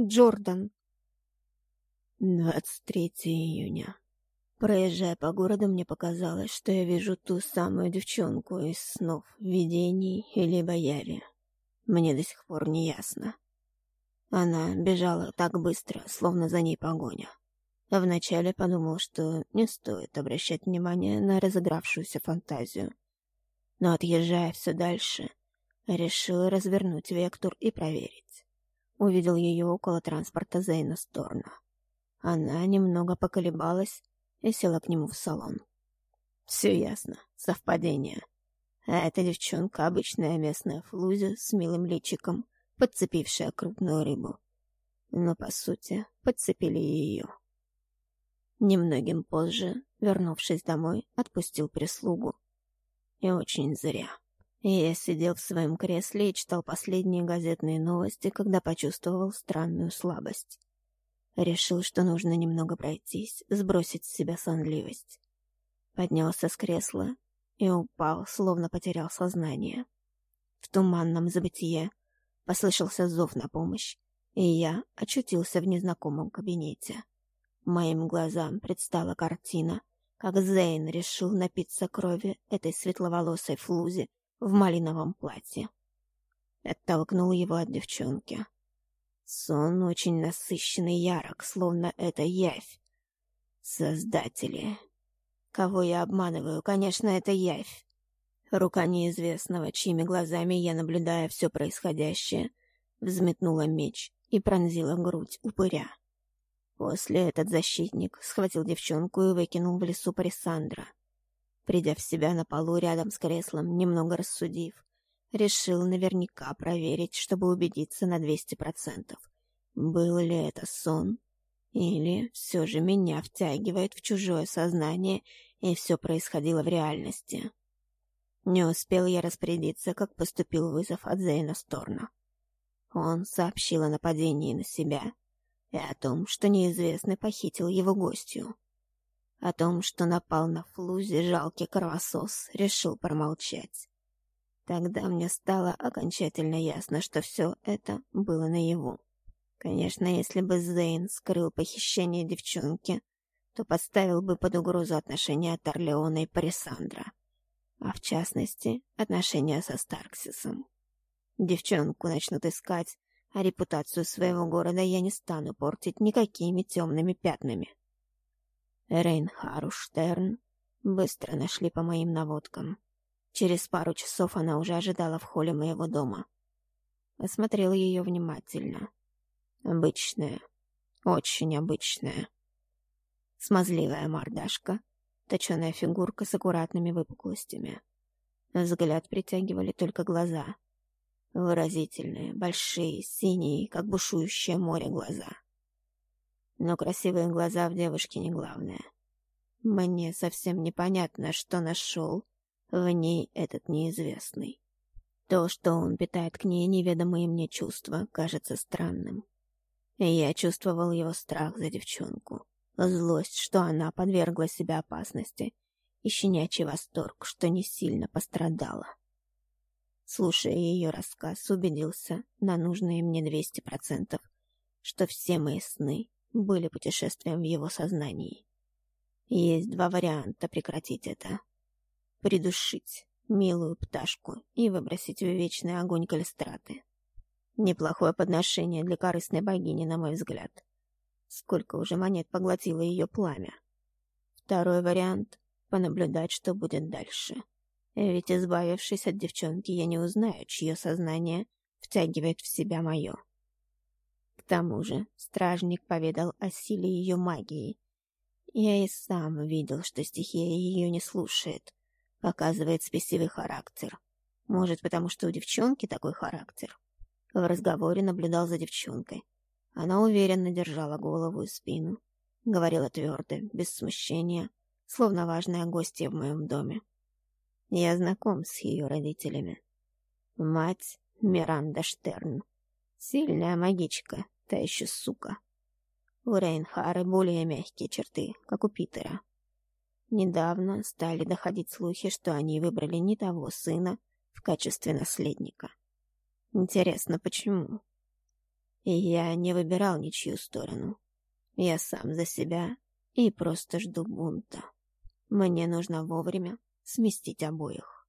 Джордан. 23 июня. Проезжая по городу, мне показалось, что я вижу ту самую девчонку из снов, видений или яви. Мне до сих пор не ясно. Она бежала так быстро, словно за ней погоня. Вначале подумал, что не стоит обращать внимание на разыгравшуюся фантазию. Но отъезжая все дальше, решил развернуть вектор и проверить. Увидел ее около транспорта Зейна Сторна. Она немного поколебалась и села к нему в салон. Все ясно, совпадение. А эта девчонка — обычная местная флузя с милым личиком, подцепившая крупную рыбу. Но, по сути, подцепили ее. Немногим позже, вернувшись домой, отпустил прислугу. И очень зря. Я сидел в своем кресле и читал последние газетные новости, когда почувствовал странную слабость. Решил, что нужно немного пройтись, сбросить с себя сонливость. Поднялся с кресла и упал, словно потерял сознание. В туманном забытие послышался зов на помощь, и я очутился в незнакомом кабинете. Моим глазам предстала картина, как Зейн решил напиться крови этой светловолосой флузи в малиновом платье. Оттолкнул его от девчонки. Сон очень насыщенный ярок, словно это явь. Создатели. Кого я обманываю? Конечно, это явь. Рука неизвестного, чьими глазами я, наблюдая все происходящее, взметнула меч и пронзила грудь упыря. После этот защитник схватил девчонку и выкинул в лесу Парисандра. Придя в себя на полу рядом с креслом, немного рассудив, Решил наверняка проверить, чтобы убедиться на 200%. Был ли это сон? Или все же меня втягивает в чужое сознание, и все происходило в реальности? Не успел я распорядиться, как поступил вызов от Зейна Сторна. Он сообщил о нападении на себя и о том, что неизвестный похитил его гостью. О том, что напал на Флузи жалкий кровосос, решил промолчать. Тогда мне стало окончательно ясно, что все это было наяву. Конечно, если бы Зейн скрыл похищение девчонки, то подставил бы под угрозу отношения Торлеона и Парисандра, а в частности, отношения со Старксисом. Девчонку начнут искать, а репутацию своего города я не стану портить никакими темными пятнами. Рейнхару Штерн быстро нашли по моим наводкам. Через пару часов она уже ожидала в холле моего дома. Осмотрел ее внимательно. Обычная, очень обычная. Смазливая мордашка, точеная фигурка с аккуратными выпуклостями. Взгляд притягивали только глаза. Выразительные, большие, синие, как бушующее море глаза. Но красивые глаза в девушке не главное. Мне совсем непонятно, что нашел в ней этот неизвестный. То, что он питает к ней неведомые мне чувства, кажется странным. я чувствовал его страх за девчонку, злость, что она подвергла себя опасности, и щенячий восторг, что не сильно пострадала. Слушая ее рассказ, убедился на нужные мне двести процентов, что все мои сны были путешествием в его сознании. Есть два варианта прекратить это придушить милую пташку и выбросить в вечный огонь калистраты. Неплохое подношение для корыстной богини, на мой взгляд. Сколько уже монет поглотило ее пламя. Второй вариант — понаблюдать, что будет дальше. Ведь, избавившись от девчонки, я не узнаю, чье сознание втягивает в себя мое. Тому же стражник поведал о силе ее магии. Я и сам видел, что стихия ее не слушает, показывает спесивый характер. Может, потому что у девчонки такой характер. В разговоре наблюдал за девчонкой. Она уверенно держала голову и спину. Говорила твердо, без смущения, словно важная гостья в моем доме. Я знаком с ее родителями. Мать Миранда Штерн. Сильная магичка, та еще сука. У Рейнхары более мягкие черты, как у Питера. Недавно стали доходить слухи, что они выбрали не того сына в качестве наследника. Интересно, почему? И я не выбирал ничью сторону. Я сам за себя и просто жду бунта. Мне нужно вовремя сместить обоих.